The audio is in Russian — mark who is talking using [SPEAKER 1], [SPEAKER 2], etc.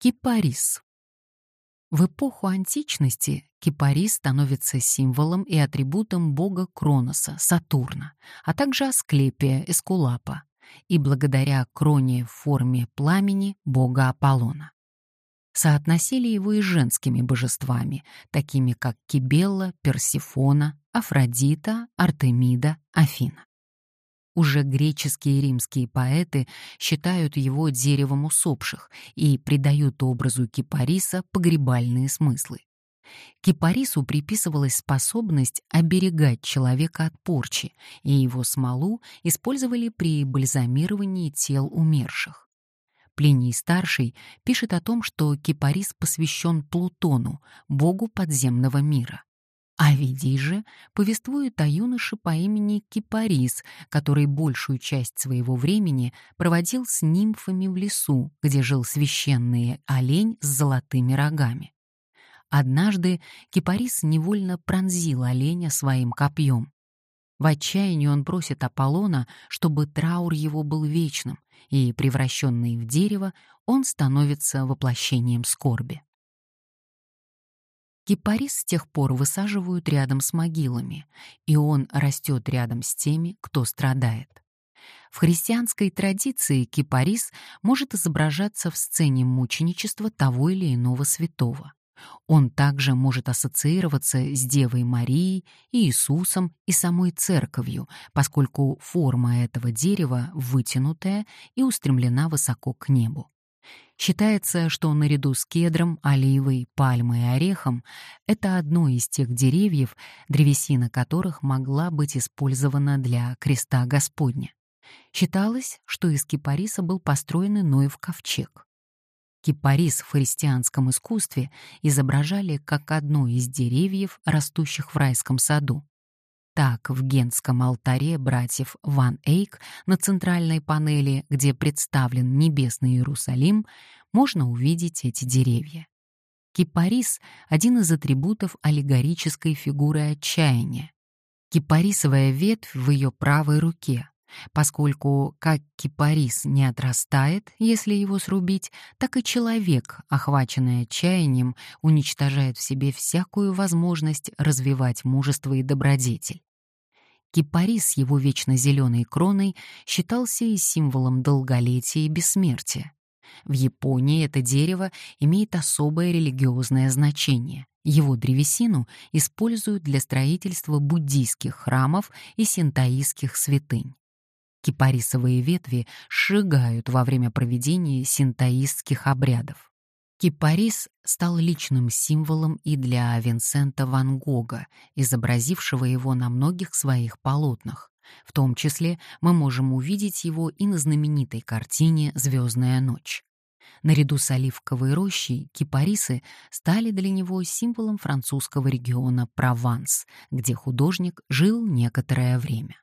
[SPEAKER 1] Кипарис. В эпоху античности кипарис становится символом и атрибутом бога Кроноса, Сатурна, а также Асклепия, Эскулапа, и благодаря кроне в форме пламени бога Аполлона. Соотносили его и женскими божествами, такими как Кибелла, Персифона, Афродита, Артемида, Афина. Уже греческие и римские поэты считают его деревом усопших и придают образу кипариса погребальные смыслы. Кипарису приписывалась способность оберегать человека от порчи, и его смолу использовали при бальзамировании тел умерших. Плиний Старший пишет о том, что кипарис посвящен Плутону, богу подземного мира. Овидий же повествует о юноше по имени Кипарис, который большую часть своего времени проводил с нимфами в лесу, где жил священный олень с золотыми рогами. Однажды Кипарис невольно пронзил оленя своим копьем. В отчаянии он просит Аполлона, чтобы траур его был вечным, и, превращенный в дерево, он становится воплощением скорби. Кипарис с тех пор высаживают рядом с могилами, и он растет рядом с теми, кто страдает. В христианской традиции кипарис может изображаться в сцене мученичества того или иного святого. Он также может ассоциироваться с Девой Марией, Иисусом и самой Церковью, поскольку форма этого дерева вытянутая и устремлена высоко к небу. Считается, что наряду с кедром, оливой, пальмой и орехом это одно из тех деревьев, древесина которых могла быть использована для креста Господня. Считалось, что из кипариса был построен Ноев ковчег. Кипарис в христианском искусстве изображали как одно из деревьев, растущих в райском саду. Так, в Генском алтаре братьев Ван Эйк на центральной панели, где представлен небесный Иерусалим, можно увидеть эти деревья. Кипарис — один из атрибутов аллегорической фигуры отчаяния. Кипарисовая ветвь в ее правой руке, поскольку как кипарис не отрастает, если его срубить, так и человек, охваченный отчаянием, уничтожает в себе всякую возможность развивать мужество и добродетель. Кипарис с его вечно зеленой кроной считался и символом долголетия и бессмертия. В Японии это дерево имеет особое религиозное значение. Его древесину используют для строительства буддийских храмов и синтоистских святынь. Кипарисовые ветви сжигают во время проведения синтоистских обрядов. Кипарис стал личным символом и для Винсента Ван Гога, изобразившего его на многих своих полотнах. В том числе мы можем увидеть его и на знаменитой картине «Звездная ночь». Наряду с оливковой рощей кипарисы стали для него символом французского региона Прованс, где художник жил некоторое время.